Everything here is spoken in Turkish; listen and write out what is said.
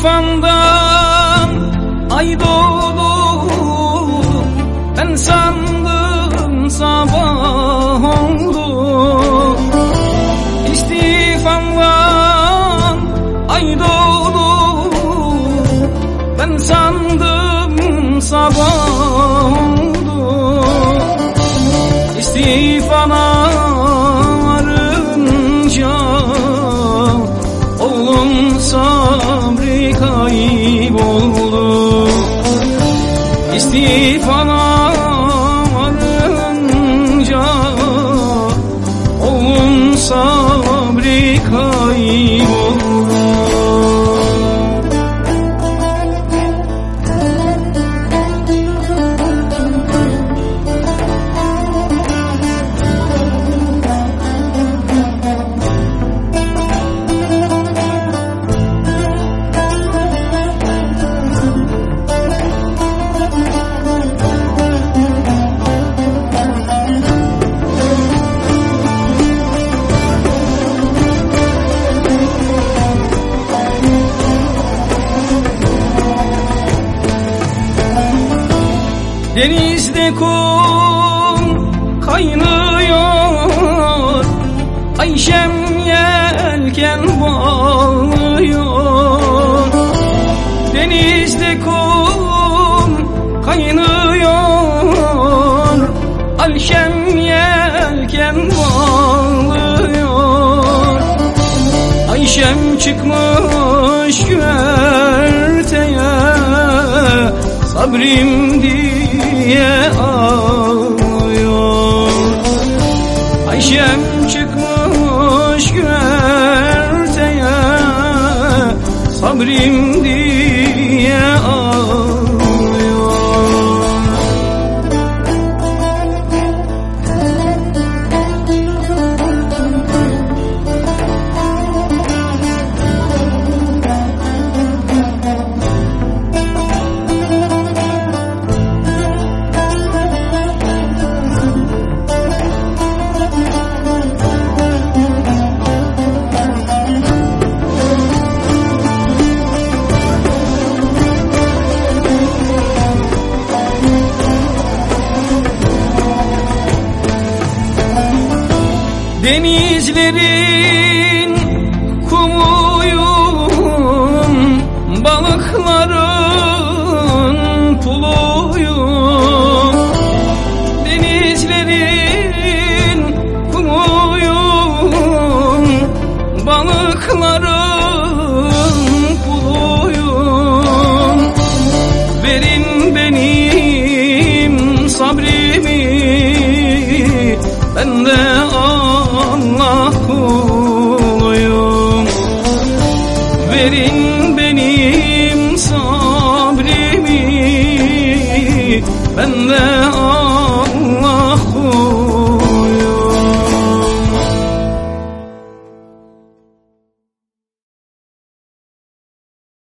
İstifandan ay doğdu. Ben sandım sabah oldu. İstifandan ay doğdu. Ben sandım sabah oldu. İstifana İstifana varınca sabri Denizde kum kaynıyor. Ayşem yelken bağlıyor. Denizde kum kaynıyor. Ayşem yelken bağlıyor. Ayşem çıkmış güverteye. Sabrim diye ağlıyor. Ayşem çıkmış güverteye Sabrim diye Denizlerin kumuyum Balıkların puluyum. Denizlerin kumuyum Balıkların puluyum. Verin benim sabrimi Ben de Allah kuluyum Verin benim sabrimi. Ben de